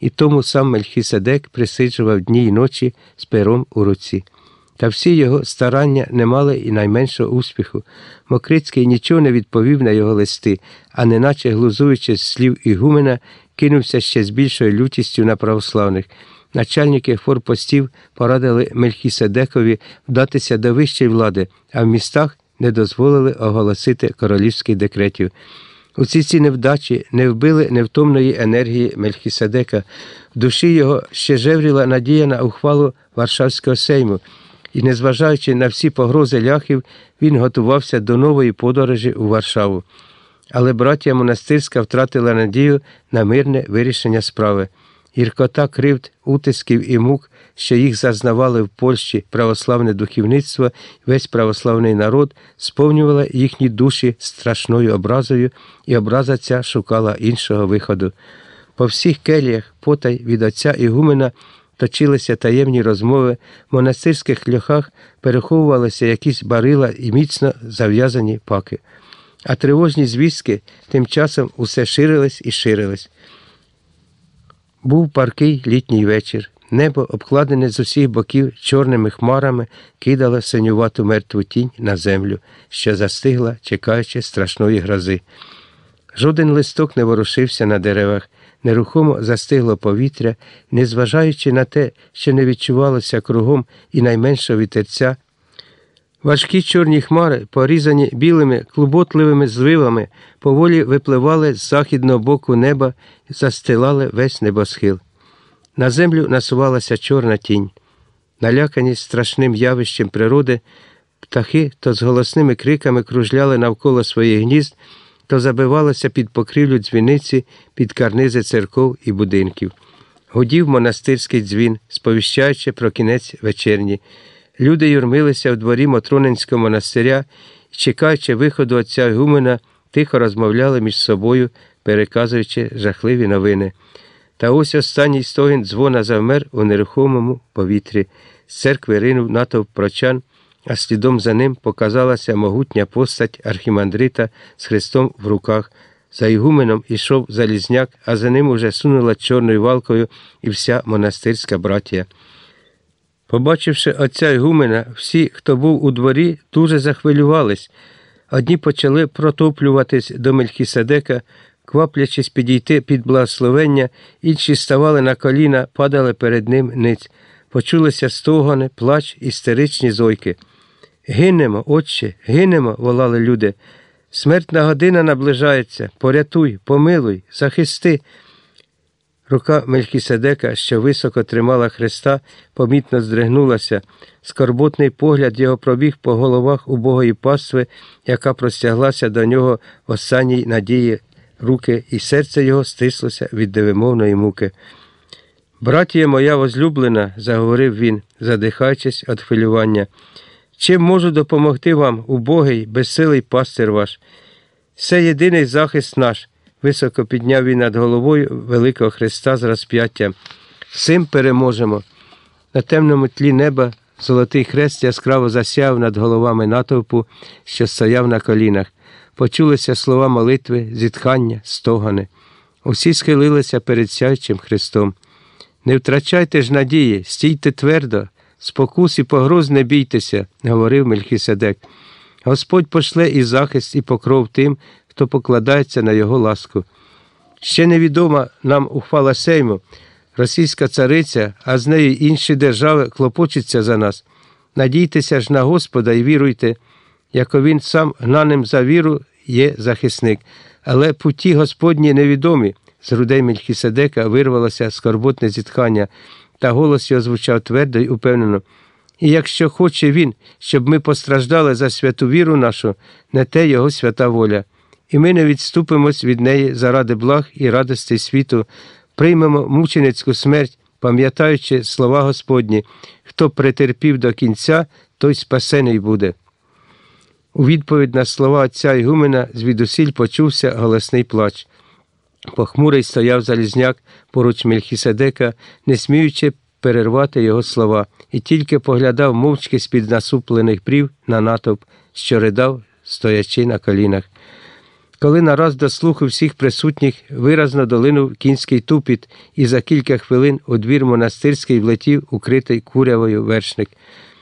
і тому сам Мельхіседек присиджував дні й ночі з пером у руці. Та всі його старання не мали і найменшого успіху. Мокрицький нічого не відповів на його листи, а неначе глузуючи з слів Ігумена, кинувся ще з більшою лютістю на православних. Начальники форпостів порадили Мельхіседекові вдатися до вищої влади, а в містах не дозволили оголосити королівських декретів. Усі ці невдачі не вбили невтомної енергії Мельхіседека. В душі його ще жевріла надія на ухвалу Варшавського сейму, і, незважаючи на всі погрози ляхів, він готувався до нової подорожі у Варшаву. Але братія монастирська втратила надію на мирне вирішення справи. Гіркота кривд, утисків і мук, що їх зазнавали в Польщі православне духовництво, весь православний народ, сповнювала їхні душі страшною образою, і образа ця шукала іншого виходу. По всіх келіях, потай від отця Ігумена, точилися таємні розмови, в монастирських льохах переховувалися якісь барила і міцно зав'язані паки. А тривожні звістки тим часом усе ширились і ширились. Був паркий літній вечір. Небо, обкладене з усіх боків чорними хмарами, кидало синювату мертву тінь на землю, що застигла, чекаючи страшної грози. Жоден листок не ворушився на деревах, нерухомо застигло повітря, незважаючи на те, що не відчувалося кругом і найменшого вітерця. Важкі чорні хмари, порізані білими клуботливими звивами, поволі випливали з західного боку неба і застилали весь небосхил. На землю насувалася чорна тінь. Налякані страшним явищем природи, птахи то з голосними криками кружляли навколо своїх гнізд, то забивалося під покрівлю дзвіниці, під карнизи церков і будинків. Гудів монастирський дзвін, сповіщаючи про кінець вечерні. Люди юрмилися в дворі Мотронинського монастиря і, чекаючи виходу отця Гумена, тихо розмовляли між собою, переказуючи жахливі новини. Та ось останній стогін дзвона завмер у нерухомому повітрі. З церкви ринув натовп прочан, а слідом за ним показалася могутня постать архімандрита з хрестом в руках. За Ігуменом ішов Залізняк, а за ним уже сунула чорною валкою і вся монастирська братія. Побачивши отця Ігумена, всі, хто був у дворі, дуже захвилювались. Одні почали протоплюватись до Мельхіседека, кваплячись підійти під благословення, інші ставали на коліна, падали перед ним ниць. Почулися стогони, плач, істеричні зойки. Гинемо, отче, гинемо, волали люди. Смертна година наближається. Порятуй, помилуй, захисти. Рука Мелькіседека, що високо тримала хреста, помітно здригнулася. Скорботний погляд його пробіг по головах убогої пастви, яка простяглася до нього в останній надії руки, і серце його стислося від невимовної муки. Братія моя возлюблена, заговорив він, задихаючись від хвилювання. Чим можу допомогти вам, убогий, безсилий пастир ваш? Це єдиний захист наш. Високо підняв він над головою Великого Христа з розп'яття. Цим переможемо. На темному тлі неба золотий хрест яскраво засяв над головами натовпу, що стояв на колінах. Почулися слова молитви, зітхання, стогани. Усі схилилися перед сяючим Христом. Не втрачайте ж надії, стійте твердо, спокус і погроз не бійтеся, говорив Мельхіседек. Господь пошле і захист, і покров тим, хто покладається на його ласку. Ще невідома нам ухвала Сейму, російська цариця, а з нею інші держави клопочуться за нас. Надійтеся ж на Господа і віруйте, яко він сам гнаним за віру є захисник. Але путі Господні невідомі. З грудей Мельхіседека вирвалося скорботне зітхання, та голос його звучав твердо й упевнено. І якщо хоче він, щоб ми постраждали за святу віру нашу, не те його свята воля і ми не відступимось від неї заради благ і радості світу, приймемо мученицьку смерть, пам'ятаючи слова Господні, хто претерпів до кінця, той спасений буде. У відповідь на слова отця Ігумена звідусіль почувся голосний плач. Похмурий стояв Залізняк поруч Мельхіседека, не сміючи перервати його слова, і тільки поглядав мовчки з-під насуплених брів на натовп, що ридав, стоячи на колінах. Коли нараз до слуху всіх присутніх виразно долинув кінський тупіт, і за кілька хвилин у двір монастирський влетів укритий курявою вершник.